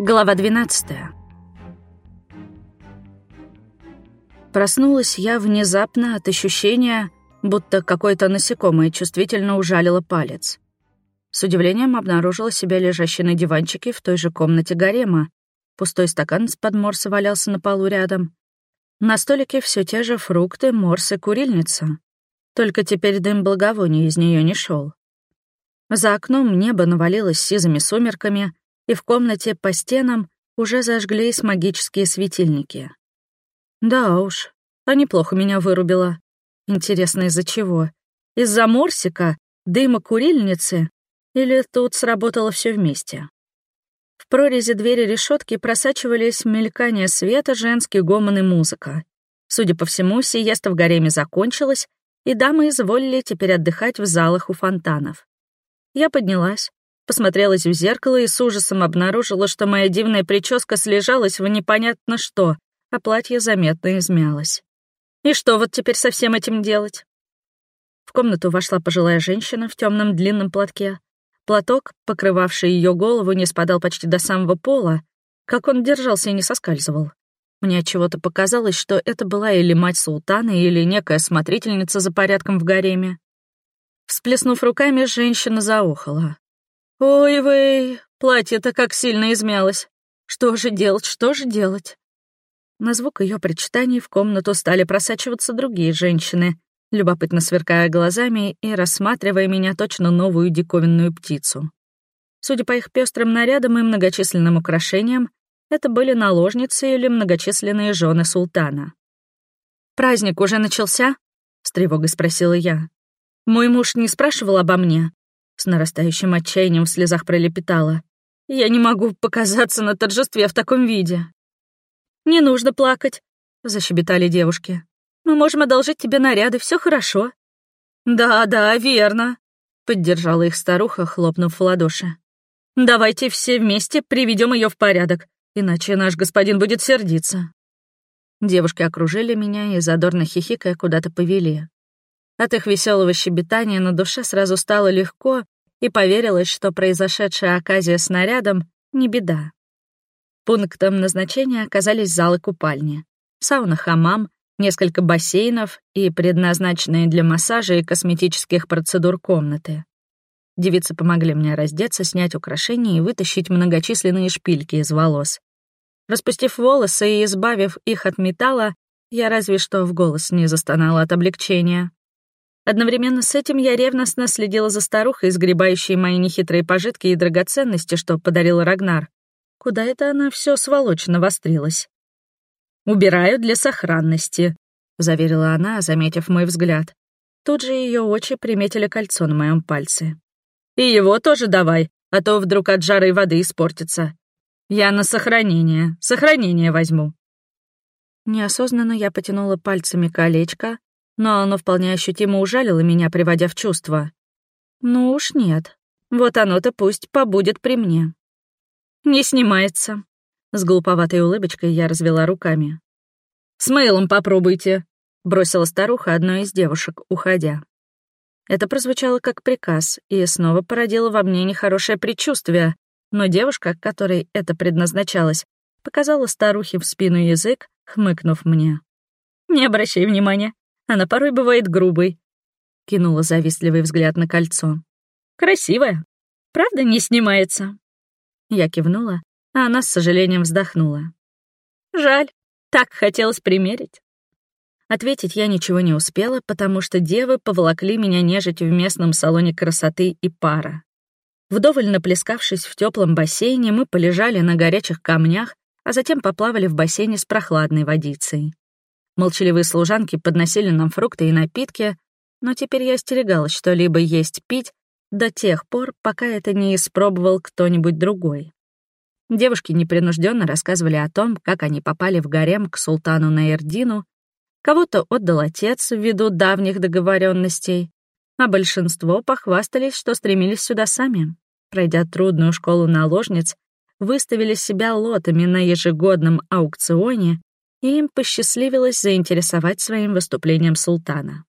Глава 12 Проснулась я внезапно от ощущения, будто какое-то насекомое чувствительно ужалило палец. С удивлением обнаружила себя лежащей на диванчике в той же комнате гарема. Пустой стакан с подморса валялся на полу рядом. На столике все те же фрукты, морс и курильница. Только теперь дым благовония из нее не шел. За окном небо навалилось сизыми сумерками, и в комнате по стенам уже зажглись магические светильники. Да уж, а неплохо меня вырубило. Интересно, из-за чего? Из-за морсика, дыма курильницы или тут сработало все вместе? В прорези двери решетки просачивались мелькание света, женский гомон и музыка. Судя по всему, сиеста в гареме закончилась, и дамы изволили теперь отдыхать в залах у фонтанов. Я поднялась, Посмотрелась в зеркало и с ужасом обнаружила, что моя дивная прическа слежалась в непонятно что, а платье заметно измялось. И что вот теперь со всем этим делать? В комнату вошла пожилая женщина в темном длинном платке. Платок, покрывавший ее голову, не спадал почти до самого пола, как он держался и не соскальзывал. Мне чего-то показалось, что это была или мать султана, или некая смотрительница за порядком в гареме. Всплеснув руками, женщина заохала. «Ой, вы, платье-то как сильно измялось. Что же делать, что же делать?» На звук ее причитаний в комнату стали просачиваться другие женщины, любопытно сверкая глазами и рассматривая меня точно новую диковинную птицу. Судя по их пестрым нарядам и многочисленным украшениям, это были наложницы или многочисленные жены султана. «Праздник уже начался?» — с тревогой спросила я. «Мой муж не спрашивал обо мне?» С нарастающим отчаянием в слезах пролепетала. «Я не могу показаться на торжестве в таком виде». «Не нужно плакать», — защебетали девушки. «Мы можем одолжить тебе наряды, все хорошо». «Да, да, верно», — поддержала их старуха, хлопнув в ладоши. «Давайте все вместе приведем ее в порядок, иначе наш господин будет сердиться». Девушки окружили меня и, задорно хихикая, куда-то повели. От их веселого щебетания на душе сразу стало легко, и поверилось, что произошедшая оказия снарядом — не беда. Пунктом назначения оказались залы купальни, сауна-хамам, несколько бассейнов и предназначенные для массажа и косметических процедур комнаты. Девицы помогли мне раздеться, снять украшения и вытащить многочисленные шпильки из волос. Распустив волосы и избавив их от металла, я разве что в голос не застонала от облегчения. Одновременно с этим я ревностно следила за старухой, сгребающей мои нехитрые пожитки и драгоценности, что подарил Рагнар. Куда это она все сволочно вострилась? «Убираю для сохранности», — заверила она, заметив мой взгляд. Тут же ее очи приметили кольцо на моем пальце. «И его тоже давай, а то вдруг от жары воды испортится. Я на сохранение, сохранение возьму». Неосознанно я потянула пальцами колечко, но оно вполне ощутимо ужалило меня, приводя в чувство. Ну уж нет. Вот оно-то пусть побудет при мне. Не снимается. С глуповатой улыбочкой я развела руками. «С мейлом попробуйте», — бросила старуха одной из девушек, уходя. Это прозвучало как приказ и снова породило во мне нехорошее предчувствие, но девушка, которой это предназначалось, показала старухе в спину язык, хмыкнув мне. «Не обращай внимания, она порой бывает грубой. Кинула завистливый взгляд на кольцо. Красивая. Правда, не снимается. Я кивнула, а она с сожалением вздохнула. Жаль, так хотелось примерить. Ответить я ничего не успела, потому что девы поволокли меня нежить в местном салоне красоты и пара. Вдоволь наплескавшись в теплом бассейне, мы полежали на горячих камнях, а затем поплавали в бассейне с прохладной водицей. Молчаливые служанки подносили нам фрукты и напитки, но теперь я остерегалась что-либо есть, пить до тех пор, пока это не испробовал кто-нибудь другой. Девушки непринужденно рассказывали о том, как они попали в гарем к султану Наэрдину, кого-то отдал отец ввиду давних договоренностей, а большинство похвастались, что стремились сюда сами. Пройдя трудную школу наложниц, выставили себя лотами на ежегодном аукционе и им посчастливилось заинтересовать своим выступлением султана.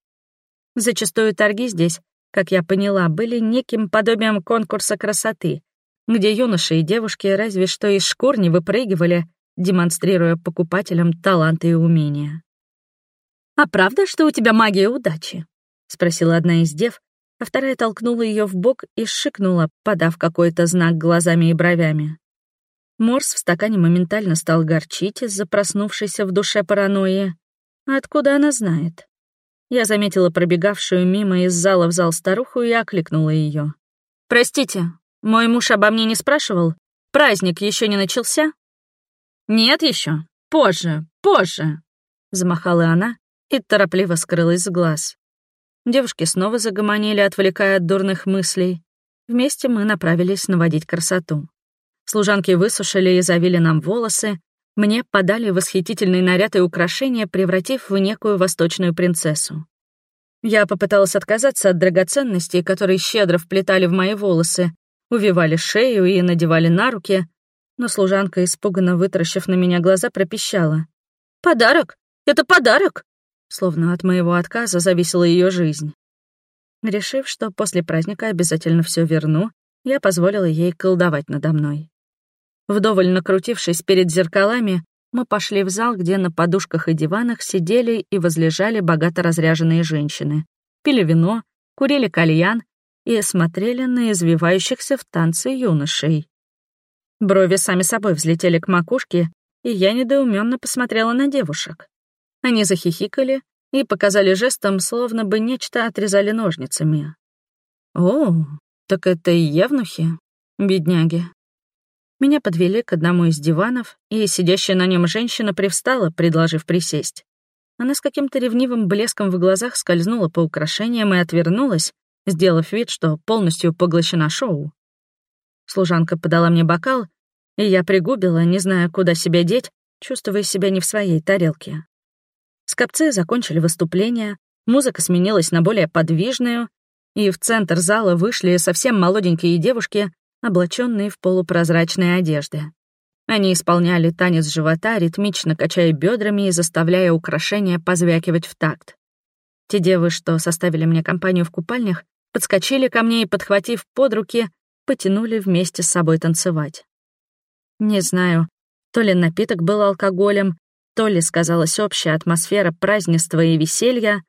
Зачастую торги здесь, как я поняла, были неким подобием конкурса красоты, где юноши и девушки разве что из шкур не выпрыгивали, демонстрируя покупателям таланты и умения. «А правда, что у тебя магия удачи?» — спросила одна из дев, а вторая толкнула ее в бок и шикнула, подав какой-то знак глазами и бровями. Морс в стакане моментально стал горчить из-за проснувшейся в душе паранойи. Откуда она знает? Я заметила пробегавшую мимо из зала в зал старуху и окликнула ее. «Простите, мой муж обо мне не спрашивал? Праздник еще не начался?» «Нет еще. Позже, позже», — замахала она и торопливо скрылась с глаз. Девушки снова загомонили, отвлекая от дурных мыслей. Вместе мы направились наводить красоту. Служанки высушили и завили нам волосы, мне подали восхитительный наряд и украшения, превратив в некую восточную принцессу. Я попыталась отказаться от драгоценностей, которые щедро вплетали в мои волосы, увивали шею и надевали на руки, но служанка, испуганно вытаращив на меня глаза, пропищала. «Подарок? Это подарок!» Словно от моего отказа зависела ее жизнь. Решив, что после праздника обязательно все верну, я позволила ей колдовать надо мной. Вдоволь накрутившись перед зеркалами, мы пошли в зал, где на подушках и диванах сидели и возлежали богато разряженные женщины, пили вино, курили кальян и смотрели на извивающихся в танце юношей. Брови сами собой взлетели к макушке, и я недоуменно посмотрела на девушек. Они захихикали и показали жестом, словно бы нечто отрезали ножницами. «О, так это и евнухи, бедняги», меня подвели к одному из диванов, и сидящая на нем женщина привстала, предложив присесть. Она с каким-то ревнивым блеском в глазах скользнула по украшениям и отвернулась, сделав вид, что полностью поглощена шоу. Служанка подала мне бокал, и я пригубила, не зная, куда себя деть, чувствуя себя не в своей тарелке. Скопцы закончили выступление, музыка сменилась на более подвижную, и в центр зала вышли совсем молоденькие девушки облаченные в полупрозрачные одежды. Они исполняли танец живота, ритмично качая бедрами и заставляя украшения позвякивать в такт. Те девы, что составили мне компанию в купальнях, подскочили ко мне и, подхватив под руки, потянули вместе с собой танцевать. Не знаю, то ли напиток был алкоголем, то ли сказалась общая атмосфера празднества и веселья,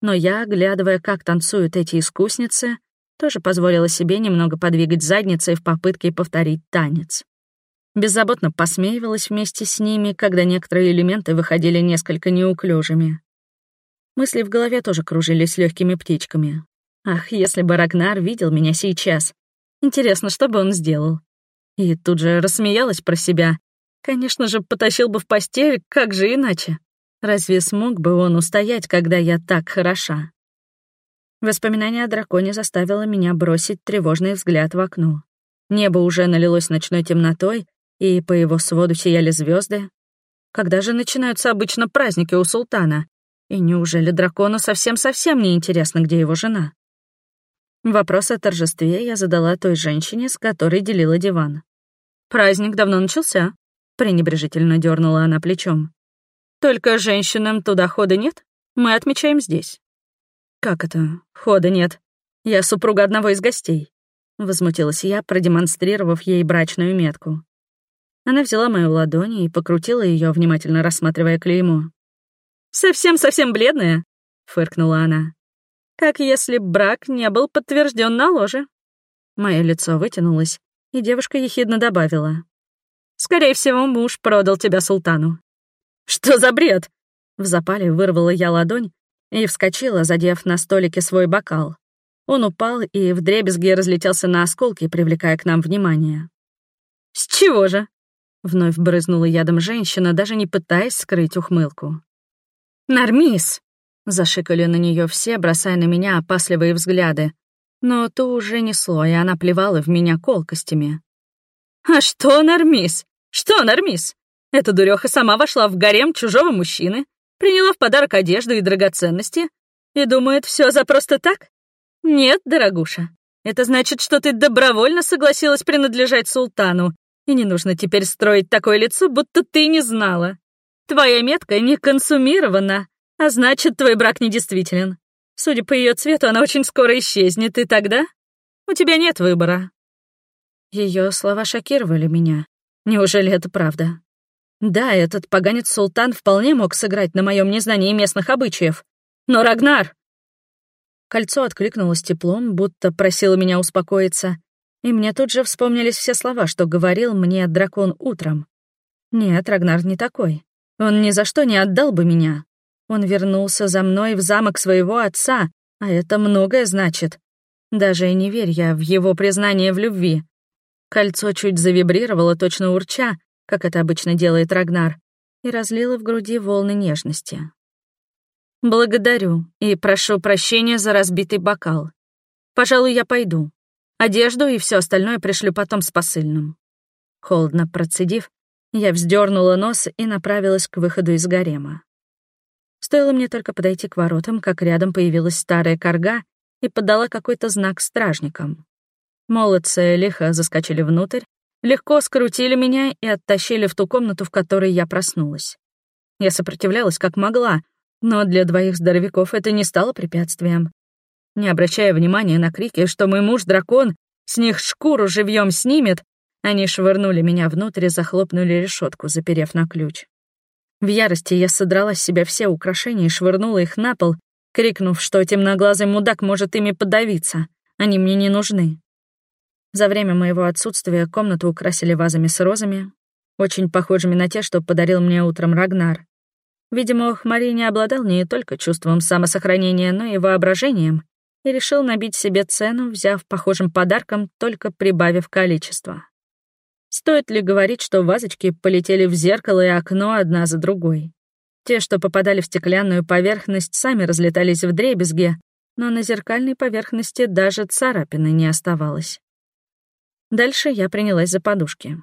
но я, оглядывая, как танцуют эти искусницы, тоже позволила себе немного подвигать задницей в попытке повторить танец. Беззаботно посмеивалась вместе с ними, когда некоторые элементы выходили несколько неуклюжими. Мысли в голове тоже кружились легкими птичками. Ах, если бы Рагнар видел меня сейчас. Интересно, что бы он сделал? И тут же рассмеялась про себя. Конечно же, потащил бы в постель, как же иначе? Разве смог бы он устоять, когда я так хороша? Воспоминание о драконе заставило меня бросить тревожный взгляд в окно. Небо уже налилось ночной темнотой, и по его своду сияли звезды. Когда же начинаются обычно праздники у султана? И неужели дракону совсем-совсем не интересно, где его жена? Вопрос о торжестве я задала той женщине, с которой делила диван. «Праздник давно начался», — пренебрежительно дернула она плечом. «Только женщинам туда хода нет, мы отмечаем здесь». «Как это? Хода нет. Я супруга одного из гостей», — возмутилась я, продемонстрировав ей брачную метку. Она взяла мою ладонь и покрутила ее, внимательно рассматривая клеймо. «Совсем-совсем бледная», — фыркнула она. «Как если брак не был подтвержден на ложе». Мое лицо вытянулось, и девушка ехидно добавила. «Скорее всего, муж продал тебя султану». «Что за бред?» В запале вырвала я ладонь и вскочила, задев на столике свой бокал. Он упал и вдребезги разлетелся на осколки, привлекая к нам внимание. «С чего же?» — вновь брызнула ядом женщина, даже не пытаясь скрыть ухмылку. «Нормис!» — зашикали на нее все, бросая на меня опасливые взгляды. Но то уже несло, и она плевала в меня колкостями. «А что, Нормис? Что, Нормис? Эта дуреха сама вошла в гарем чужого мужчины, Приняла в подарок одежду и драгоценности и думает, все за просто так? Нет, дорогуша. Это значит, что ты добровольно согласилась принадлежать султану, и не нужно теперь строить такое лицо, будто ты не знала. Твоя метка не консумирована, а значит, твой брак недействителен. Судя по ее цвету, она очень скоро исчезнет, и тогда у тебя нет выбора. Ее слова шокировали меня. Неужели это правда? Да, этот поганец Султан вполне мог сыграть на моем незнании местных обычаев. Но Рагнар... Кольцо откликнулось теплом, будто просило меня успокоиться, и мне тут же вспомнились все слова, что говорил мне дракон утром. Нет, Рагнар не такой. Он ни за что не отдал бы меня. Он вернулся за мной в замок своего отца, а это многое значит. Даже и не верь я в его признание в любви. Кольцо чуть завибрировало, точно урча, как это обычно делает Рагнар, и разлило в груди волны нежности. «Благодарю и прошу прощения за разбитый бокал. Пожалуй, я пойду. Одежду и все остальное пришлю потом с посыльным». Холодно процедив, я вздернула нос и направилась к выходу из гарема. Стоило мне только подойти к воротам, как рядом появилась старая корга и подала какой-то знак стражникам. Молодцы лихо заскочили внутрь, легко скрутили меня и оттащили в ту комнату, в которой я проснулась. Я сопротивлялась как могла, но для двоих здоровяков это не стало препятствием. Не обращая внимания на крики, что мой муж-дракон с них шкуру живьем снимет, они швырнули меня внутрь и захлопнули решетку, заперев на ключ. В ярости я содрала с себя все украшения и швырнула их на пол, крикнув, что темноглазый мудак может ими подавиться. Они мне не нужны. За время моего отсутствия комнату украсили вазами с розами, очень похожими на те, что подарил мне утром Рагнар. Видимо, Хмари не обладал не только чувством самосохранения, но и воображением, и решил набить себе цену, взяв похожим подарком, только прибавив количество. Стоит ли говорить, что вазочки полетели в зеркало и окно одна за другой? Те, что попадали в стеклянную поверхность, сами разлетались в дребезге, но на зеркальной поверхности даже царапины не оставалось. Дальше я принялась за подушки.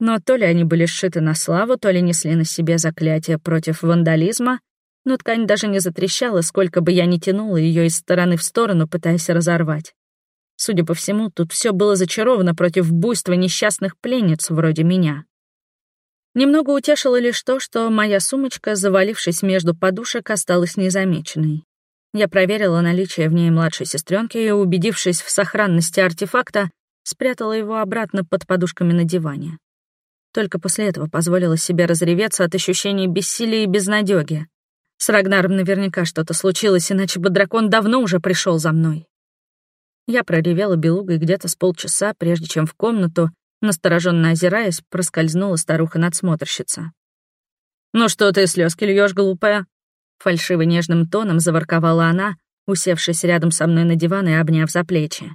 Но то ли они были сшиты на славу, то ли несли на себе заклятие против вандализма, но ткань даже не затрещала, сколько бы я ни тянула ее из стороны в сторону, пытаясь разорвать. Судя по всему, тут все было зачаровано против буйства несчастных пленниц вроде меня. Немного утешило лишь то, что моя сумочка, завалившись между подушек, осталась незамеченной. Я проверила наличие в ней младшей сестренки и, убедившись в сохранности артефакта, спрятала его обратно под подушками на диване. Только после этого позволила себе разреветься от ощущения бессилия и безнадёги. С Рагнаром наверняка что-то случилось, иначе бы дракон давно уже пришел за мной. Я проревела белугой где-то с полчаса, прежде чем в комнату, настороженно озираясь, проскользнула старуха-надсмотрщица. «Ну что ты слезки льешь, глупая?» Фальшиво нежным тоном заворковала она, усевшись рядом со мной на диван и обняв за плечи.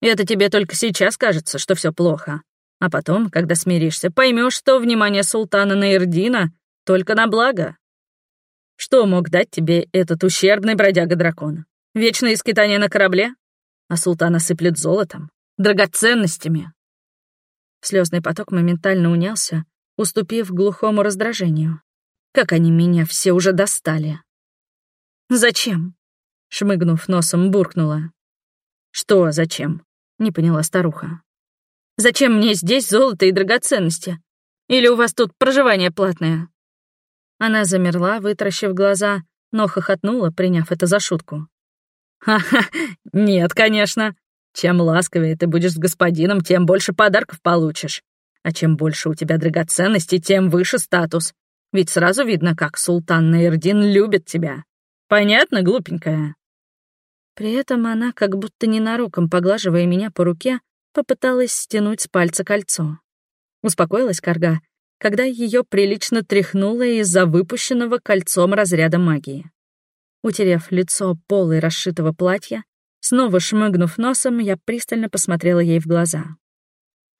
Это тебе только сейчас кажется, что все плохо. А потом, когда смиришься, поймешь, что внимание султана Наирдина только на благо. Что мог дать тебе этот ущербный бродяга-дракон? Вечное скитание на корабле? А султана сыплет золотом, драгоценностями. Слезный поток моментально унялся, уступив глухому раздражению. Как они меня все уже достали. «Зачем?» — шмыгнув носом, буркнула. «Что зачем?» — не поняла старуха. «Зачем мне здесь золото и драгоценности? Или у вас тут проживание платное?» Она замерла, вытаращив глаза, но хохотнула, приняв это за шутку. «Ха-ха, нет, конечно. Чем ласковее ты будешь с господином, тем больше подарков получишь. А чем больше у тебя драгоценностей, тем выше статус. Ведь сразу видно, как султан Наирдин любит тебя. Понятно, глупенькая?» При этом она, как будто ненароком поглаживая меня по руке, попыталась стянуть с пальца кольцо. Успокоилась Карга, когда ее прилично тряхнуло из-за выпущенного кольцом разряда магии. Утерев лицо полой расшитого платья, снова шмыгнув носом, я пристально посмотрела ей в глаза.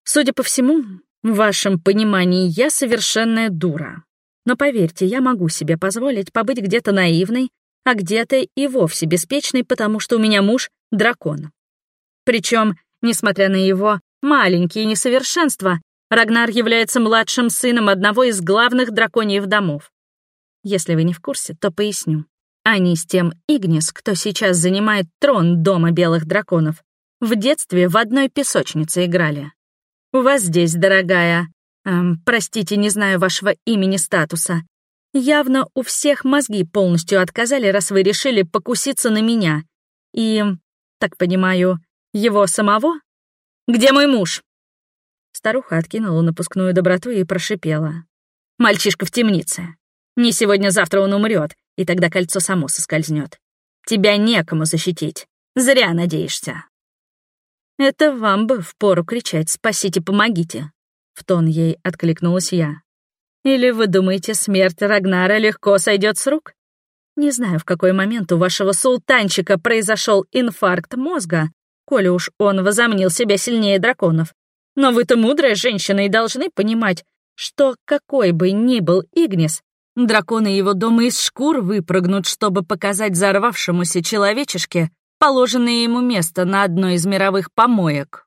«Судя по всему, в вашем понимании я совершенная дура. Но поверьте, я могу себе позволить побыть где-то наивной а где-то и вовсе беспечный, потому что у меня муж — дракон. Причем, несмотря на его маленькие несовершенства, Рагнар является младшим сыном одного из главных драконьев домов. Если вы не в курсе, то поясню. Они с тем Игнис, кто сейчас занимает трон Дома Белых Драконов, в детстве в одной песочнице играли. У вас здесь, дорогая, эм, простите, не знаю вашего имени статуса, Явно у всех мозги полностью отказали, раз вы решили покуситься на меня. И, так понимаю, его самого? Где мой муж? Старуха откинула напускную доброту и прошипела. «Мальчишка в темнице. Не сегодня-завтра он умрет, и тогда кольцо само соскользнет. Тебя некому защитить. Зря надеешься». «Это вам бы впору кричать «спасите, помогите», — в тон ей откликнулась я. «Или вы думаете, смерть Рагнара легко сойдет с рук? Не знаю, в какой момент у вашего султанчика произошел инфаркт мозга, коли уж он возомнил себя сильнее драконов. Но вы-то мудрая женщина и должны понимать, что какой бы ни был Игнис, драконы его дома из шкур выпрыгнут, чтобы показать взорвавшемуся человечешке положенное ему место на одной из мировых помоек.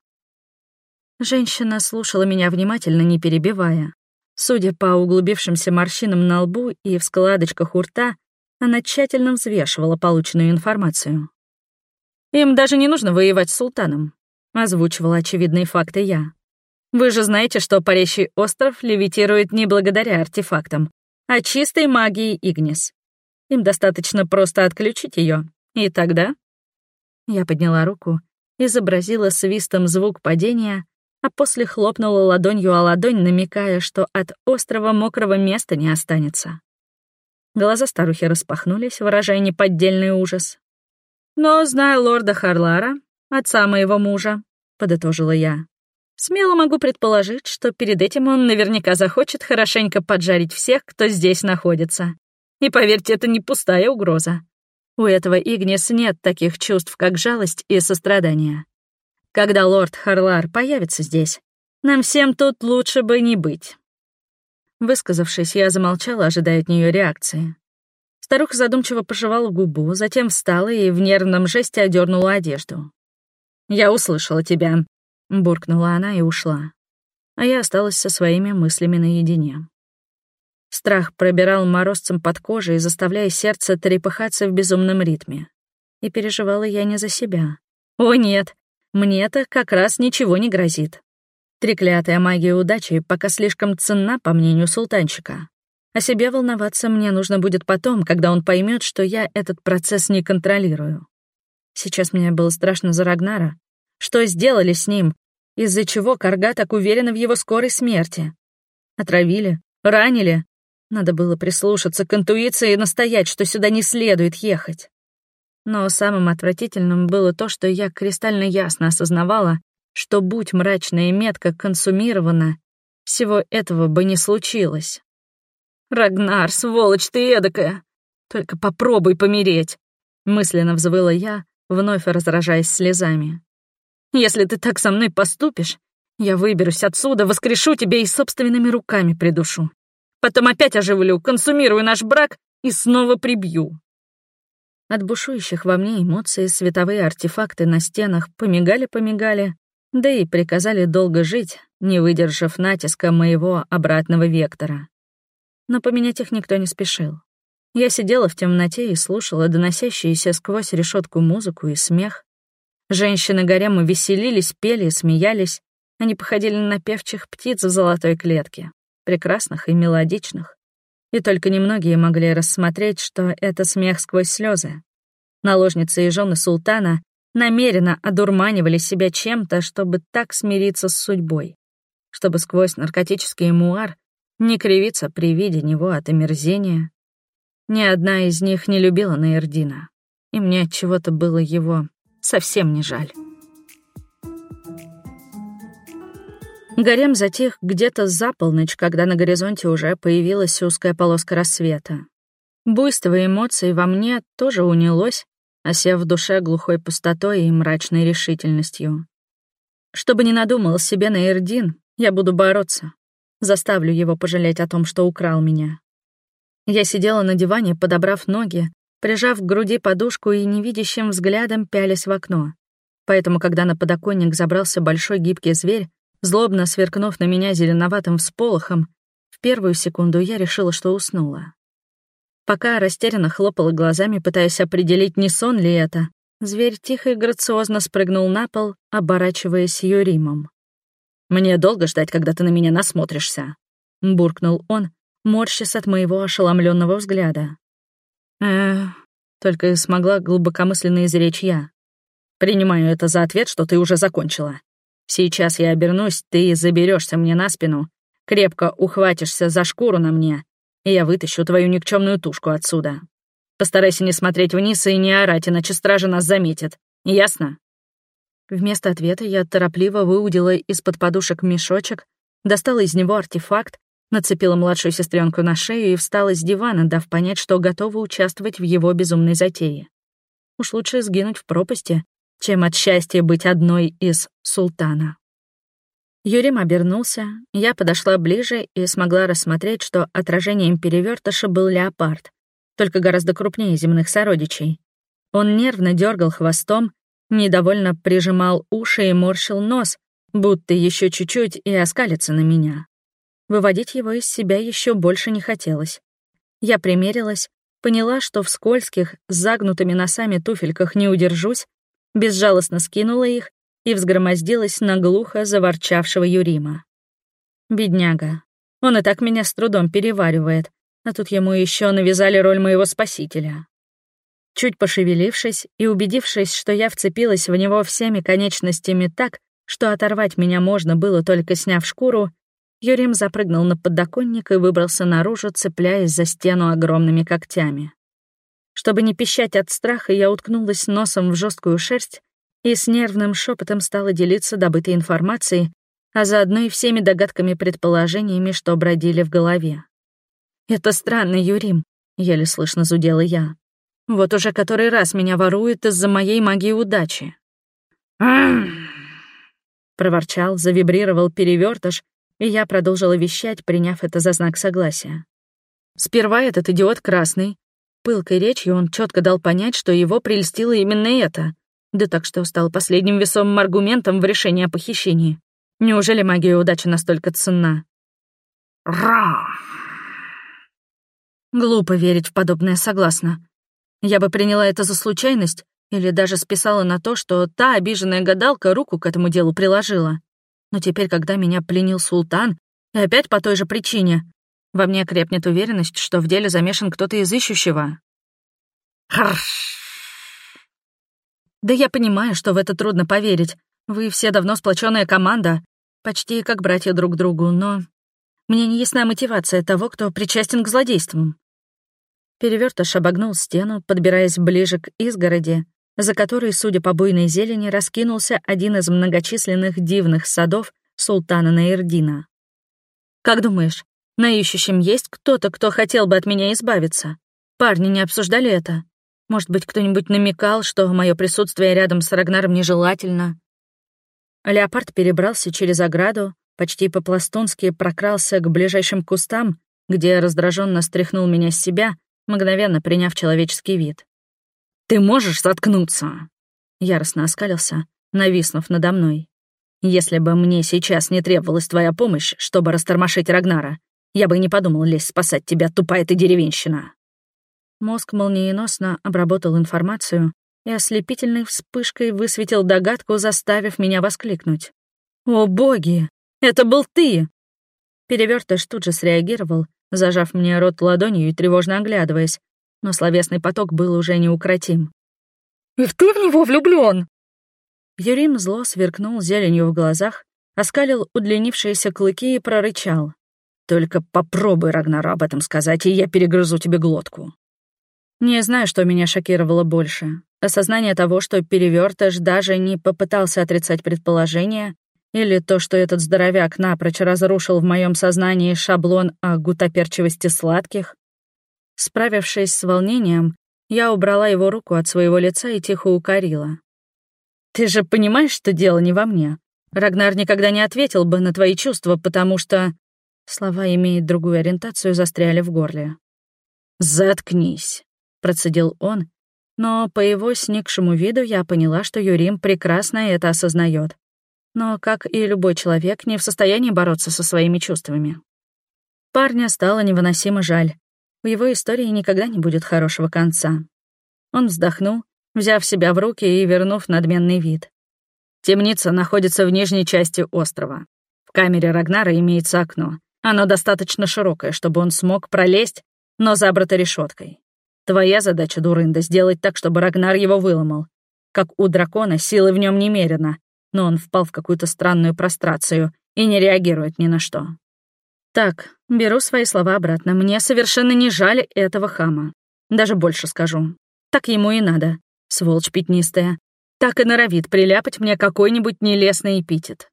Женщина слушала меня внимательно, не перебивая. Судя по углубившимся морщинам на лбу и в складочках у рта, она тщательно взвешивала полученную информацию. «Им даже не нужно воевать с султаном», — озвучивала очевидные факты я. «Вы же знаете, что парящий остров левитирует не благодаря артефактам, а чистой магией Игнис. Им достаточно просто отключить ее, и тогда...» Я подняла руку, изобразила свистом звук падения, а после хлопнула ладонью о ладонь, намекая, что от острова мокрого места не останется. Глаза старухи распахнулись, выражая неподдельный ужас. «Но, зная лорда Харлара, отца моего мужа», — подытожила я, «смело могу предположить, что перед этим он наверняка захочет хорошенько поджарить всех, кто здесь находится. И поверьте, это не пустая угроза. У этого Игнис нет таких чувств, как жалость и сострадание. Когда лорд Харлар появится здесь, нам всем тут лучше бы не быть». Высказавшись, я замолчала, ожидая от нее реакции. Старуха задумчиво пожевала губу, затем встала и в нервном жесте одернула одежду. «Я услышала тебя», — буркнула она и ушла. А я осталась со своими мыслями наедине. Страх пробирал морозцем под кожей, заставляя сердце трепыхаться в безумном ритме. И переживала я не за себя. О нет, мне-то как раз ничего не грозит. Треклятая магия удачи пока слишком ценна, по мнению султанчика. О себе волноваться мне нужно будет потом, когда он поймет, что я этот процесс не контролирую. Сейчас мне было страшно за Рагнара. Что сделали с ним? Из-за чего Карга так уверена в его скорой смерти? Отравили? Ранили? Надо было прислушаться к интуиции и настоять, что сюда не следует ехать. Но самым отвратительным было то, что я кристально ясно осознавала, что будь мрачная метка консумирована, всего этого бы не случилось. «Рагнар, сволочь ты эдакая! Только попробуй помереть!» Мысленно взвыла я, вновь разражаясь слезами. «Если ты так со мной поступишь, я выберусь отсюда, воскрешу тебя и собственными руками придушу. Потом опять оживлю, консумирую наш брак и снова прибью». От бушующих во мне эмоций световые артефакты на стенах помигали-помигали, да и приказали долго жить, не выдержав натиска моего обратного вектора но поменять их никто не спешил. Я сидела в темноте и слушала доносящиеся сквозь решетку музыку и смех. Женщины гарема веселились, пели и смеялись. Они походили на певчих птиц в золотой клетке, прекрасных и мелодичных. И только немногие могли рассмотреть, что это смех сквозь слезы. Наложницы и жены султана намеренно одурманивали себя чем-то, чтобы так смириться с судьбой, чтобы сквозь наркотический муар не кривиться при виде него от омерзения. Ни одна из них не любила Наердина, и мне от чего-то было его совсем не жаль. Гарем затих где-то за полночь, когда на горизонте уже появилась узкая полоска рассвета. Буйство эмоций во мне тоже унялось, осев в душе глухой пустотой и мрачной решительностью. Чтобы не надумал себе Наердин, я буду бороться, Заставлю его пожалеть о том, что украл меня. Я сидела на диване, подобрав ноги, прижав к груди подушку и невидящим взглядом пялись в окно. Поэтому, когда на подоконник забрался большой гибкий зверь, злобно сверкнув на меня зеленоватым всполохом, в первую секунду я решила, что уснула. Пока растерянно хлопала глазами, пытаясь определить, не сон ли это, зверь тихо и грациозно спрыгнул на пол, оборачиваясь Юримом. «Мне долго ждать, когда ты на меня насмотришься?» — буркнул он, морщась от моего ошеломленного взгляда. «Эх...» — только и смогла глубокомысленно изречь я. «Принимаю это за ответ, что ты уже закончила. Сейчас я обернусь, ты заберешься мне на спину, крепко ухватишься за шкуру на мне, и я вытащу твою никчемную тушку отсюда. Постарайся не смотреть вниз и не орать, иначе стража нас заметит. Ясно?» Вместо ответа я торопливо выудила из-под подушек мешочек, достала из него артефакт, нацепила младшую сестренку на шею и встала с дивана, дав понять, что готова участвовать в его безумной затее. Уж лучше сгинуть в пропасти, чем от счастья быть одной из султана. Юрим обернулся, я подошла ближе и смогла рассмотреть, что отражением перевертыша был леопард, только гораздо крупнее земных сородичей. Он нервно дергал хвостом, недовольно прижимал уши и морщил нос, будто еще чуть-чуть и оскалится на меня. Выводить его из себя еще больше не хотелось. Я примерилась, поняла, что в скользких, загнутыми носами туфельках не удержусь, безжалостно скинула их и взгромоздилась на глухо заворчавшего Юрима. Бедняга. Он и так меня с трудом переваривает, а тут ему еще навязали роль моего спасителя. Чуть пошевелившись и убедившись, что я вцепилась в него всеми конечностями так, что оторвать меня можно было, только сняв шкуру, Юрим запрыгнул на подоконник и выбрался наружу, цепляясь за стену огромными когтями. Чтобы не пищать от страха, я уткнулась носом в жесткую шерсть и с нервным шепотом стала делиться добытой информацией, а заодно и всеми догадками-предположениями, что бродили в голове. «Это странно, Юрим», — еле слышно зудела я. «Вот уже который раз меня воруют из-за моей магии удачи». проворчал, завибрировал перевертыш, и я продолжила вещать, приняв это за знак согласия. Сперва этот идиот красный. Пылкой речью он четко дал понять, что его прельстило именно это. Да так что стал последним весомым аргументом в решении о похищении. Неужели магия удачи настолько ценна? Ра! Глупо верить в подобное, согласно. Я бы приняла это за случайность или даже списала на то, что та обиженная гадалка руку к этому делу приложила. Но теперь, когда меня пленил султан, и опять по той же причине, во мне крепнет уверенность, что в деле замешан кто-то из ищущего. Да я понимаю, что в это трудно поверить. Вы все давно сплоченная команда, почти как братья друг другу, но мне не ясна мотивация того, кто причастен к злодействам. Перевертыш обогнул стену, подбираясь ближе к изгороди, за которой, судя по буйной зелени, раскинулся один из многочисленных дивных садов султана Наирдина. «Как думаешь, на ищущем есть кто-то, кто хотел бы от меня избавиться? Парни не обсуждали это? Может быть, кто-нибудь намекал, что мое присутствие рядом с Рагнаром нежелательно?» Леопард перебрался через ограду, почти по-пластунски прокрался к ближайшим кустам, где раздраженно стряхнул меня с себя — мгновенно приняв человеческий вид. «Ты можешь заткнуться?» Яростно оскалился, нависнув надо мной. «Если бы мне сейчас не требовалась твоя помощь, чтобы растормошить Рагнара, я бы и не подумал лезть спасать тебя, тупая ты деревенщина». Мозг молниеносно обработал информацию и ослепительной вспышкой высветил догадку, заставив меня воскликнуть. «О боги! Это был ты!» Перевертыш тут же среагировал зажав мне рот ладонью и тревожно оглядываясь, но словесный поток был уже неукротим. «И ты в него влюблён!» Юрим зло сверкнул зеленью в глазах, оскалил удлинившиеся клыки и прорычал. «Только попробуй, Рагнару, об этом сказать, и я перегрызу тебе глотку». Не знаю, что меня шокировало больше. Осознание того, что перевертыш даже не попытался отрицать предположение, или то, что этот здоровяк напрочь разрушил в моем сознании шаблон о гутоперчивости сладких? Справившись с волнением, я убрала его руку от своего лица и тихо укорила. «Ты же понимаешь, что дело не во мне? Рагнар никогда не ответил бы на твои чувства, потому что...» Слова, имеют другую ориентацию, застряли в горле. «Заткнись», — процедил он, но по его сникшему виду я поняла, что Юрим прекрасно это осознает но, как и любой человек, не в состоянии бороться со своими чувствами. Парня стало невыносимо жаль. В его истории никогда не будет хорошего конца. Он вздохнул, взяв себя в руки и вернув надменный вид. Темница находится в нижней части острова. В камере Рагнара имеется окно. Оно достаточно широкое, чтобы он смог пролезть, но забрато решеткой. Твоя задача, Дурында, сделать так, чтобы Рагнар его выломал. Как у дракона, силы в нем немерено, но он впал в какую-то странную прострацию и не реагирует ни на что. Так, беру свои слова обратно. Мне совершенно не жаль этого хама. Даже больше скажу. Так ему и надо, сволочь пятнистая. Так и норовит приляпать мне какой-нибудь нелестный эпитет.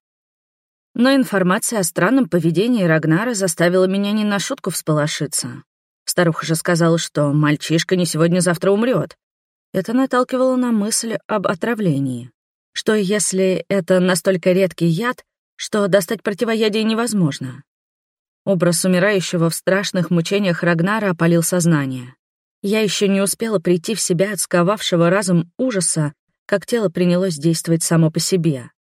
Но информация о странном поведении Рагнара заставила меня не на шутку всполошиться. Старуха же сказала, что мальчишка не сегодня-завтра умрет. Это наталкивало на мысль об отравлении. Что если это настолько редкий яд, что достать противоядие невозможно? Образ умирающего в страшных мучениях Рагнара опалил сознание. Я еще не успела прийти в себя от сковавшего разум ужаса, как тело принялось действовать само по себе.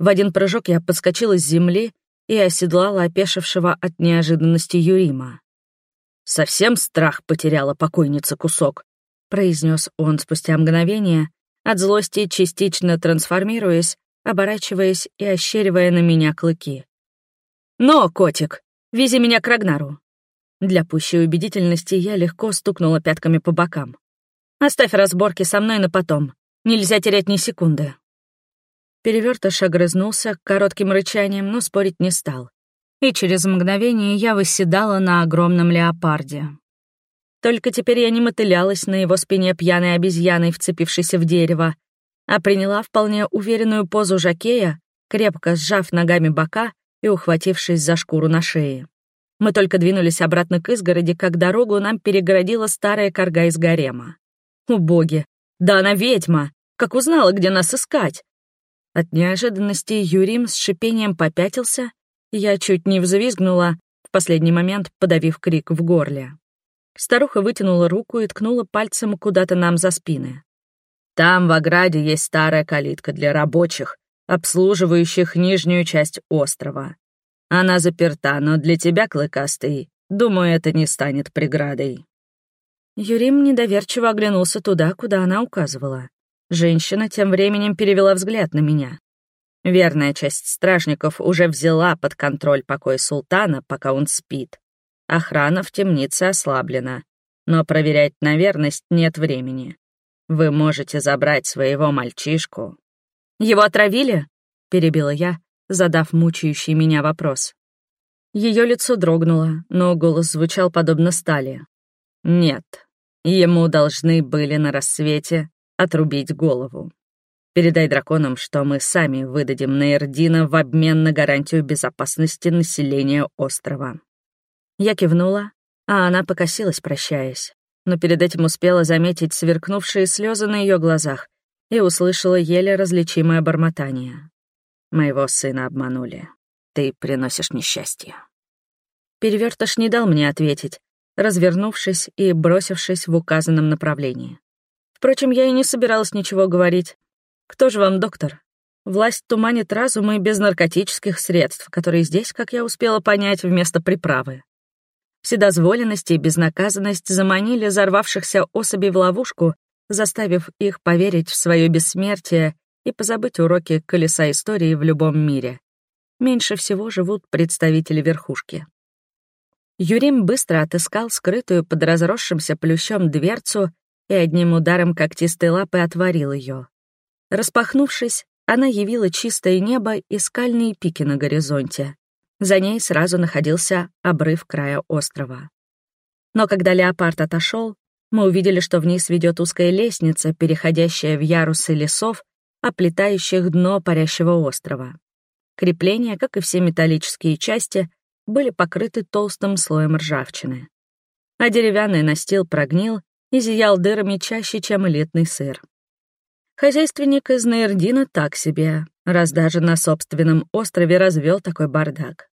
В один прыжок я подскочила с земли и оседлала опешившего от неожиданности Юрима. «Совсем страх потеряла покойница кусок», — произнес он спустя мгновение, от злости частично трансформируясь, оборачиваясь и ощеривая на меня клыки. «Но, котик, вези меня к Рагнару». Для пущей убедительности я легко стукнула пятками по бокам. «Оставь разборки со мной на потом. Нельзя терять ни секунды». Перевертыш огрызнулся коротким рычанием, но спорить не стал и через мгновение я восседала на огромном леопарде. Только теперь я не мотылялась на его спине пьяной обезьяной, вцепившейся в дерево, а приняла вполне уверенную позу жакея, крепко сжав ногами бока и ухватившись за шкуру на шее. Мы только двинулись обратно к изгороди, как дорогу нам перегородила старая корга из гарема. О боги! Да она ведьма! Как узнала, где нас искать? От неожиданности Юрим с шипением попятился я чуть не взвизгнула, в последний момент подавив крик в горле. Старуха вытянула руку и ткнула пальцем куда-то нам за спины. «Там в ограде есть старая калитка для рабочих, обслуживающих нижнюю часть острова. Она заперта, но для тебя, Клыкастый, думаю, это не станет преградой». Юрим недоверчиво оглянулся туда, куда она указывала. Женщина тем временем перевела взгляд на меня. Верная часть стражников уже взяла под контроль покой султана, пока он спит. Охрана в темнице ослаблена, но проверять на верность нет времени. Вы можете забрать своего мальчишку. «Его отравили?» — перебила я, задав мучающий меня вопрос. Ее лицо дрогнуло, но голос звучал подобно стали. «Нет, ему должны были на рассвете отрубить голову». Передай драконам, что мы сами выдадим Нейрдина в обмен на гарантию безопасности населения острова». Я кивнула, а она покосилась, прощаясь, но перед этим успела заметить сверкнувшие слезы на ее глазах и услышала еле различимое бормотание. «Моего сына обманули. Ты приносишь несчастье». Перевертыш не дал мне ответить, развернувшись и бросившись в указанном направлении. Впрочем, я и не собиралась ничего говорить, кто же вам доктор? Власть туманит разум и без наркотических средств, которые здесь, как я успела понять, вместо приправы. Вседозволенность и безнаказанность заманили взорвавшихся особей в ловушку, заставив их поверить в свое бессмертие и позабыть уроки колеса истории в любом мире. Меньше всего живут представители верхушки. Юрим быстро отыскал скрытую под разросшимся плющом дверцу и одним ударом когтистой лапы отворил ее. Распахнувшись, она явила чистое небо и скальные пики на горизонте. За ней сразу находился обрыв края острова. Но когда леопард отошел, мы увидели, что вниз ведет узкая лестница, переходящая в ярусы лесов, оплетающих дно парящего острова. Крепления, как и все металлические части, были покрыты толстым слоем ржавчины. А деревянный настил прогнил и зиял дырами чаще, чем элитный сыр. Хозяйственник из Нейрдина так себе, раз даже на собственном острове развел такой бардак.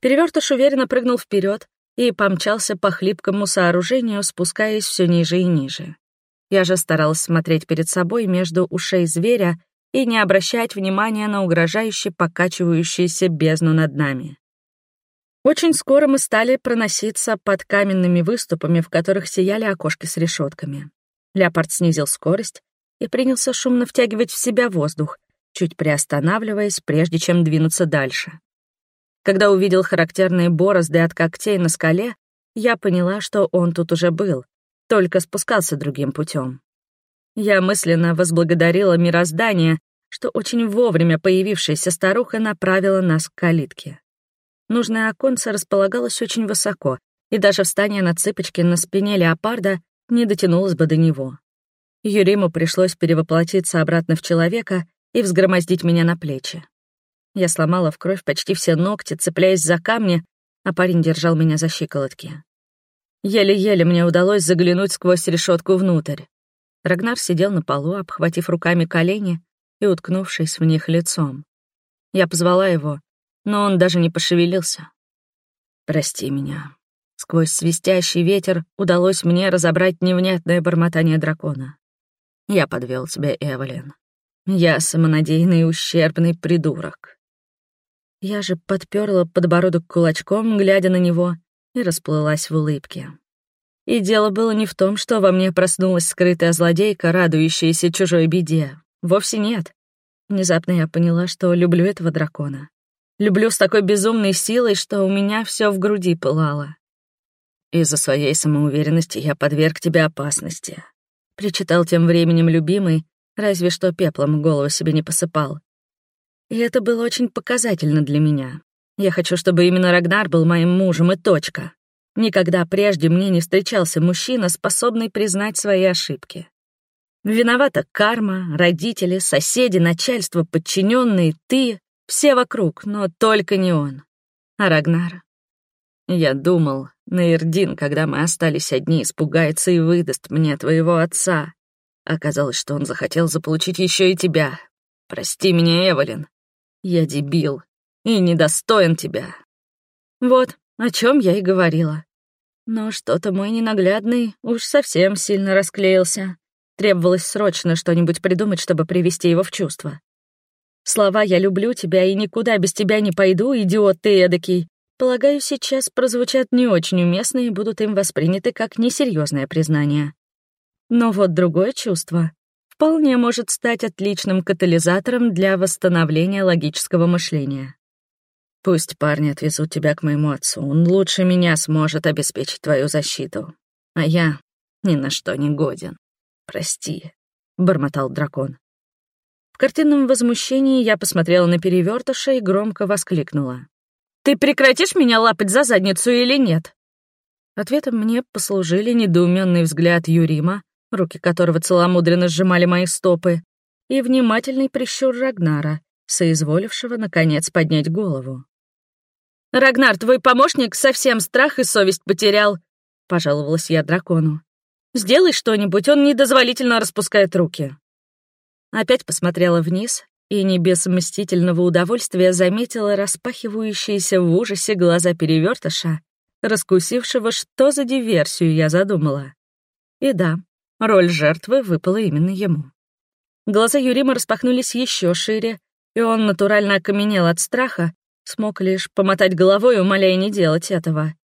Перевертыш уверенно прыгнул вперед и помчался по хлипкому сооружению, спускаясь все ниже и ниже. Я же старалась смотреть перед собой между ушей зверя и не обращать внимания на угрожающе покачивающуюся бездну над нами. Очень скоро мы стали проноситься под каменными выступами, в которых сияли окошки с решетками. Леопард снизил скорость, и принялся шумно втягивать в себя воздух, чуть приостанавливаясь, прежде чем двинуться дальше. Когда увидел характерные борозды от когтей на скале, я поняла, что он тут уже был, только спускался другим путем. Я мысленно возблагодарила мироздание, что очень вовремя появившаяся старуха направила нас к калитке. Нужное оконце располагалось очень высоко, и даже встание на цыпочки на спине леопарда не дотянулось бы до него. Юриму пришлось перевоплотиться обратно в человека и взгромоздить меня на плечи. Я сломала в кровь почти все ногти, цепляясь за камни, а парень держал меня за щиколотки. Еле-еле мне удалось заглянуть сквозь решетку внутрь. Рагнар сидел на полу, обхватив руками колени и уткнувшись в них лицом. Я позвала его, но он даже не пошевелился. «Прости меня». Сквозь свистящий ветер удалось мне разобрать невнятное бормотание дракона. Я подвел тебя, Эвелин. Я самонадеянный ущербный придурок. Я же подперла подбородок кулачком, глядя на него, и расплылась в улыбке. И дело было не в том, что во мне проснулась скрытая злодейка, радующаяся чужой беде. Вовсе нет. Внезапно я поняла, что люблю этого дракона. Люблю с такой безумной силой, что у меня все в груди пылало. Из-за своей самоуверенности я подверг тебя опасности. Причитал тем временем любимый, разве что пеплом голову себе не посыпал. И это было очень показательно для меня. Я хочу, чтобы именно Рагнар был моим мужем и точка. Никогда прежде мне не встречался мужчина, способный признать свои ошибки. Виновата карма, родители, соседи, начальство, подчиненные, ты, все вокруг, но только не он. А Рагнар? Я думал, Наирдин, когда мы остались одни, испугается и выдаст мне твоего отца. Оказалось, что он захотел заполучить еще и тебя. Прости меня, Эвелин. Я дебил и недостоин тебя. Вот, о чем я и говорила. Но что-то мой ненаглядный уж совсем сильно расклеился. Требовалось срочно что-нибудь придумать, чтобы привести его в чувство. Слова «я люблю тебя» и «никуда без тебя не пойду», идиот ты эдакий, полагаю, сейчас прозвучат не очень уместно и будут им восприняты как несерьезное признание. Но вот другое чувство вполне может стать отличным катализатором для восстановления логического мышления. Пусть парни отвезут тебя к моему отцу, он лучше меня сможет обеспечить твою защиту. А я ни на что не годен. Прости, — бормотал дракон. В картинном возмущении я посмотрела на перевертыша и громко воскликнула. «Ты прекратишь меня лапать за задницу или нет?» Ответом мне послужили недоуменный взгляд Юрима, руки которого целомудренно сжимали мои стопы, и внимательный прищур Рагнара, соизволившего, наконец, поднять голову. «Рагнар, твой помощник совсем страх и совесть потерял», — пожаловалась я дракону. «Сделай что-нибудь, он недозволительно распускает руки». Опять посмотрела вниз и не без мстительного удовольствия заметила распахивающиеся в ужасе глаза перевертыша, раскусившего, что за диверсию я задумала. И да, роль жертвы выпала именно ему. Глаза Юрима распахнулись еще шире, и он натурально окаменел от страха, Смог лишь помотать головой, умоляя не делать этого.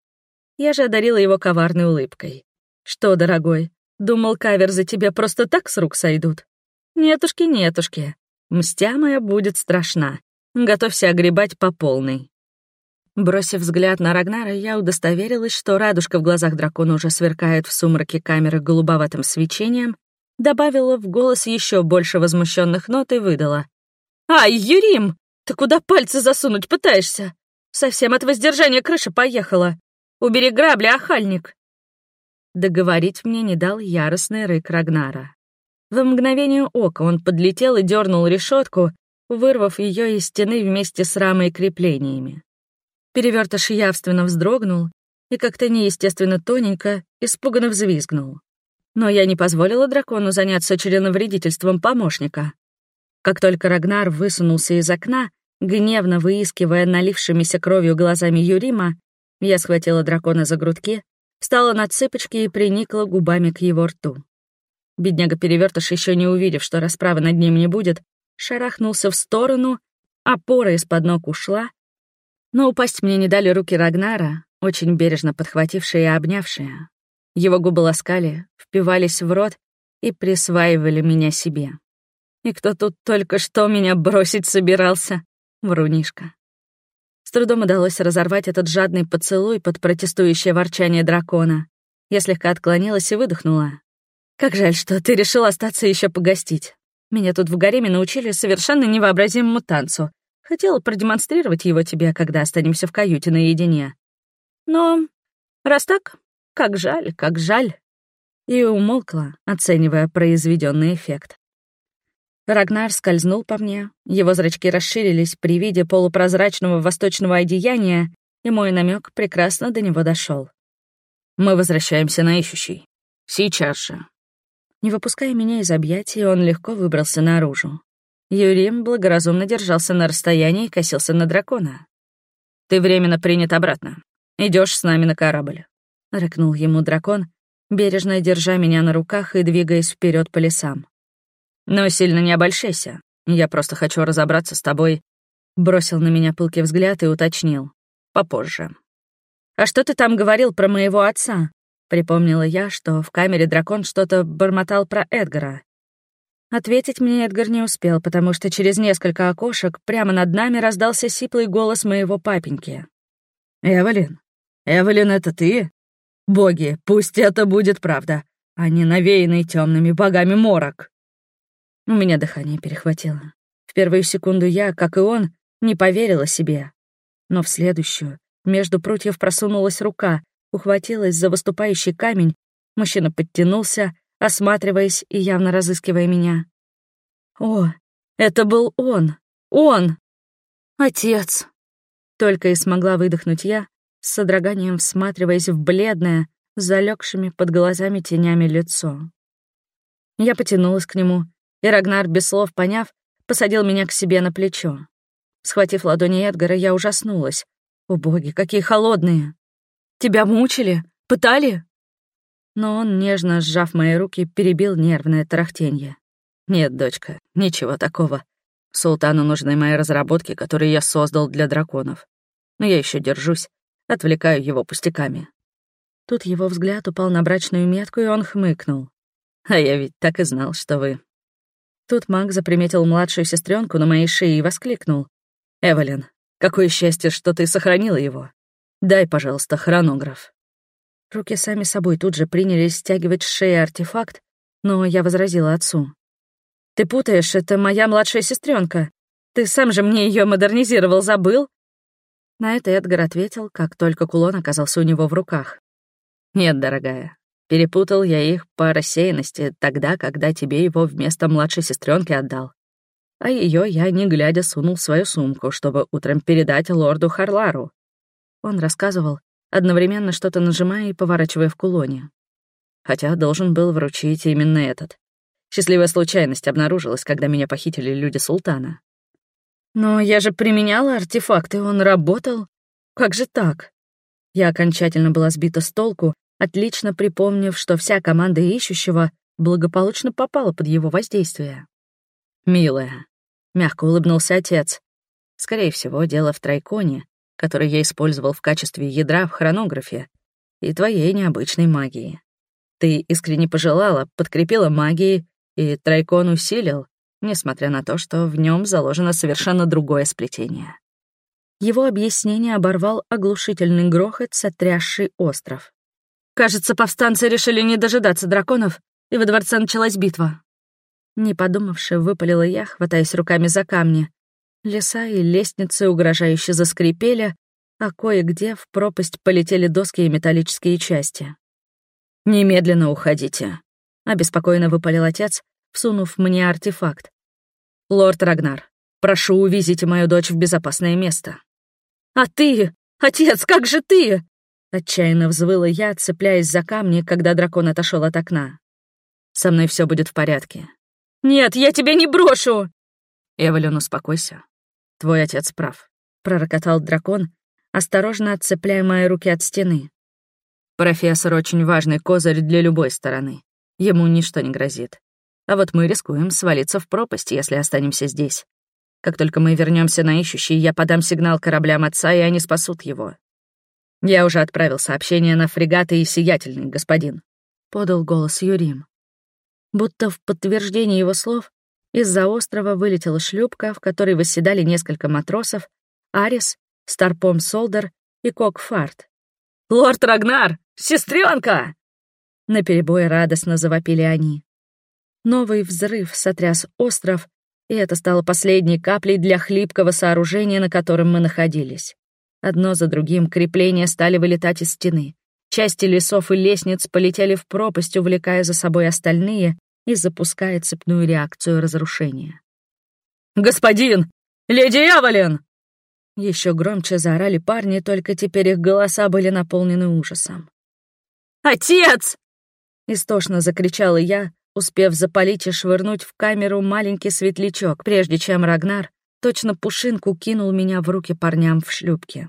Я же одарила его коварной улыбкой. «Что, дорогой, думал, кавер за тебя просто так с рук сойдут? Нетушки, нетушки, мстя моя будет страшна. Готовься огребать по полной». Бросив взгляд на Рагнара, я удостоверилась, что радужка в глазах дракона уже сверкает в сумраке камеры голубоватым свечением, добавила в голос еще больше возмущенных нот и выдала. «Ай, Юрим! Ты куда пальцы засунуть пытаешься? Совсем от воздержания крыша поехала. Убери грабли, охальник!» Договорить мне не дал яростный рык Рагнара. В мгновение ока он подлетел и дернул решетку, вырвав ее из стены вместе с рамой и креплениями. Перевертыш явственно вздрогнул и как-то неестественно тоненько, испуганно взвизгнул. Но я не позволила дракону заняться членовредительством помощника. Как только Рагнар высунулся из окна, Гневно выискивая налившимися кровью глазами Юрима, я схватила дракона за грудки, встала на цыпочки и приникла губами к его рту. Бедняга-перевертыш, еще не увидев, что расправы над ним не будет, шарахнулся в сторону, опора из-под ног ушла, но упасть мне не дали руки Рагнара, очень бережно подхватившие и обнявшие. Его губы ласкали, впивались в рот и присваивали меня себе. И кто тут только что меня бросить собирался? Врунишка. С трудом удалось разорвать этот жадный поцелуй под протестующее ворчание дракона. Я слегка отклонилась и выдохнула. «Как жаль, что ты решил остаться еще погостить. Меня тут в гареме научили совершенно невообразимому танцу. Хотела продемонстрировать его тебе, когда останемся в каюте наедине. Но раз так, как жаль, как жаль. И умолкла, оценивая произведенный эффект. Рагнар скользнул по мне, его зрачки расширились при виде полупрозрачного восточного одеяния, и мой намек прекрасно до него дошел. «Мы возвращаемся на ищущий. Сейчас же». Не выпуская меня из объятий, он легко выбрался наружу. Юрим благоразумно держался на расстоянии и косился на дракона. «Ты временно принят обратно. Идешь с нами на корабль», — рыкнул ему дракон, бережно держа меня на руках и двигаясь вперед по лесам. «Но сильно не обольщайся. Я просто хочу разобраться с тобой». Бросил на меня пылкий взгляд и уточнил. «Попозже». «А что ты там говорил про моего отца?» Припомнила я, что в камере дракон что-то бормотал про Эдгара. Ответить мне Эдгар не успел, потому что через несколько окошек прямо над нами раздался сиплый голос моего папеньки. «Эвелин? Эвелин, это ты? Боги, пусть это будет правда, а не навеянный темными богами морок!» У меня дыхание перехватило. В первую секунду я, как и он, не поверила себе. Но в следующую между прутьев просунулась рука, ухватилась за выступающий камень, мужчина подтянулся, осматриваясь и явно разыскивая меня. «О, это был он! Он! Отец!» Только и смогла выдохнуть я, с содроганием всматриваясь в бледное, залегшими под глазами тенями лицо. Я потянулась к нему, и Рагнар, без слов поняв, посадил меня к себе на плечо. Схватив ладони Эдгара, я ужаснулась. О боги, какие холодные! Тебя мучили? Пытали?» Но он, нежно сжав мои руки, перебил нервное тарахтенье. «Нет, дочка, ничего такого. Султану нужны мои разработки, которые я создал для драконов. Но я еще держусь, отвлекаю его пустяками». Тут его взгляд упал на брачную метку, и он хмыкнул. «А я ведь так и знал, что вы...» Тут маг заприметил младшую сестренку на моей шее и воскликнул. «Эвелин, какое счастье, что ты сохранила его. Дай, пожалуйста, хронограф». Руки сами собой тут же принялись стягивать с шеи артефакт, но я возразила отцу. «Ты путаешь, это моя младшая сестренка. Ты сам же мне ее модернизировал, забыл?» На это Эдгар ответил, как только кулон оказался у него в руках. «Нет, дорогая, перепутал я их по рассеянности тогда, когда тебе его вместо младшей сестренки отдал. А ее я, не глядя, сунул в свою сумку, чтобы утром передать лорду Харлару. Он рассказывал, одновременно что-то нажимая и поворачивая в кулоне. Хотя должен был вручить именно этот. Счастливая случайность обнаружилась, когда меня похитили люди султана. «Но я же применяла артефакты, он работал. Как же так?» Я окончательно была сбита с толку, отлично припомнив, что вся команда ищущего благополучно попала под его воздействие. «Милая», — мягко улыбнулся отец, — «скорее всего, дело в Трайконе, который я использовал в качестве ядра в хронографе, и твоей необычной магии. Ты искренне пожелала, подкрепила магией, и Трайкон усилил, несмотря на то, что в нем заложено совершенно другое сплетение. Его объяснение оборвал оглушительный грохот, сотрясший остров. «Кажется, повстанцы решили не дожидаться драконов, и во дворце началась битва». Не подумавши, выпалила я, хватаясь руками за камни, Леса и лестницы угрожающе заскрипели, а кое-где в пропасть полетели доски и металлические части. «Немедленно уходите», — обеспокоенно выпалил отец, всунув мне артефакт. «Лорд Рагнар, прошу, увезите мою дочь в безопасное место». «А ты? Отец, как же ты?» Отчаянно взвыла я, цепляясь за камни, когда дракон отошел от окна. «Со мной все будет в порядке». «Нет, я тебя не брошу!» «Эвелин, успокойся. «Твой отец прав», — пророкотал дракон, осторожно отцепляя мои руки от стены. «Профессор — очень важный козырь для любой стороны. Ему ничто не грозит. А вот мы рискуем свалиться в пропасть, если останемся здесь. Как только мы вернемся на ищущий, я подам сигнал кораблям отца, и они спасут его. Я уже отправил сообщение на фрегаты и сиятельный, господин», — подал голос Юрим. Будто в подтверждение его слов из-за острова вылетела шлюпка, в которой восседали несколько матросов, Арис, Старпом Солдер и Кок Фарт. «Лорд Рагнар! Сестренка! Наперебой радостно завопили они. Новый взрыв сотряс остров, и это стало последней каплей для хлипкого сооружения, на котором мы находились. Одно за другим крепления стали вылетать из стены. Части лесов и лестниц полетели в пропасть, увлекая за собой остальные и запуская цепную реакцию разрушения. «Господин! Леди Эвелин!» Еще громче заорали парни, только теперь их голоса были наполнены ужасом. «Отец!» — истошно закричала я, успев запалить и швырнуть в камеру маленький светлячок, прежде чем Рагнар точно пушинку кинул меня в руки парням в шлюпке.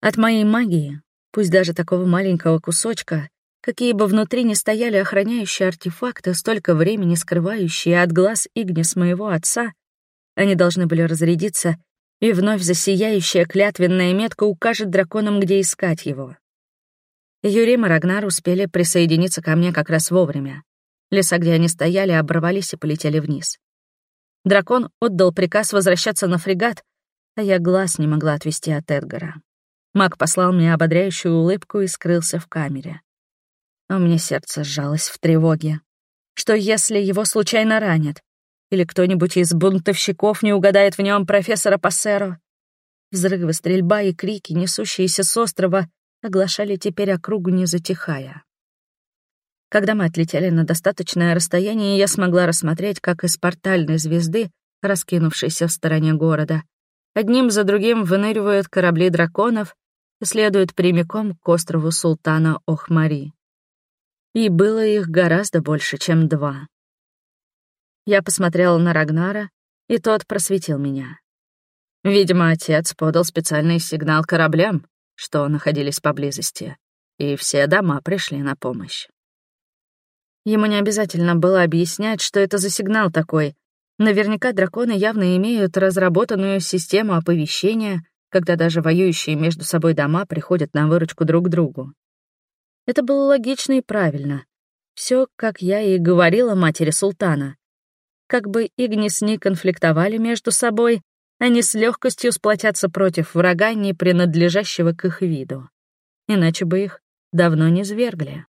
От моей магии, пусть даже такого маленького кусочка, какие бы внутри ни стояли охраняющие артефакты, столько времени скрывающие от глаз Игнис моего отца, они должны были разрядиться, и вновь засияющая клятвенная метка укажет драконам, где искать его. Юрим и Рагнар успели присоединиться ко мне как раз вовремя. Леса, где они стояли, оборвались и полетели вниз. Дракон отдал приказ возвращаться на фрегат, а я глаз не могла отвести от Эдгара. Маг послал мне ободряющую улыбку и скрылся в камере. У меня сердце сжалось в тревоге. Что если его случайно ранят? Или кто-нибудь из бунтовщиков не угадает в нем профессора Пассеро? Взрывы, стрельба и крики, несущиеся с острова, оглашали теперь округу, не затихая. Когда мы отлетели на достаточное расстояние, я смогла рассмотреть, как из портальной звезды, раскинувшейся в стороне города, одним за другим выныривают корабли драконов и следуют прямиком к острову султана Охмари. И было их гораздо больше, чем два. Я посмотрела на Рагнара, и тот просветил меня. Видимо, отец подал специальный сигнал кораблям, что находились поблизости, и все дома пришли на помощь. Ему не обязательно было объяснять, что это за сигнал такой. Наверняка драконы явно имеют разработанную систему оповещения, когда даже воюющие между собой дома приходят на выручку друг другу. Это было логично и правильно. Все, как я и говорила матери султана. Как бы Игнис ни конфликтовали между собой, они с легкостью сплотятся против врага, не принадлежащего к их виду. Иначе бы их давно не свергли.